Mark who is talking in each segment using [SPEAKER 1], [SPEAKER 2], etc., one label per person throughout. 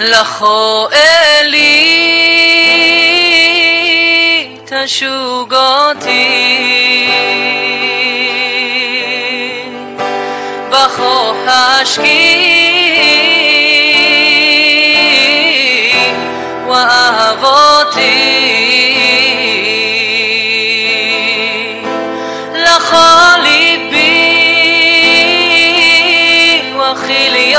[SPEAKER 1] לכו אלי תשוגותי. בכו השקי ואהבותי. לכל ליבי לכל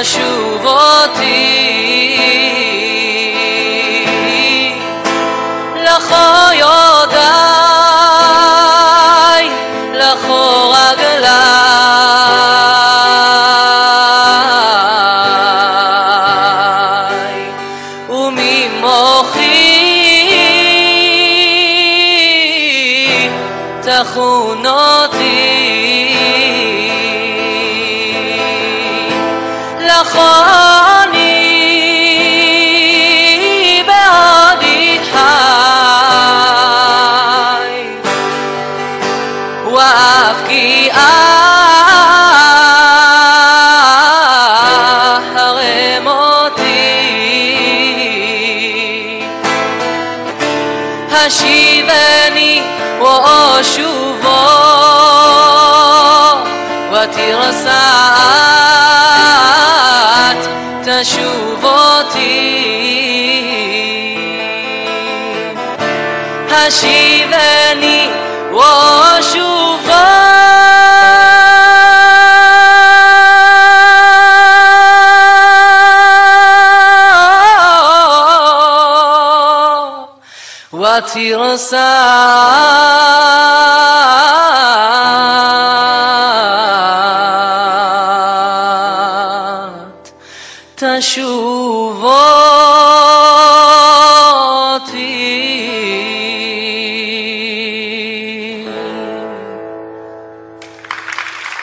[SPEAKER 1] תשובותי לכו יודעי לכו רגלי וממוחי תכונותי خاني بعدي حي وأبكي آه موتي هشيبني وأشوفه وترسى أشيبني وأشوفك واتر ساعات تشوفاتي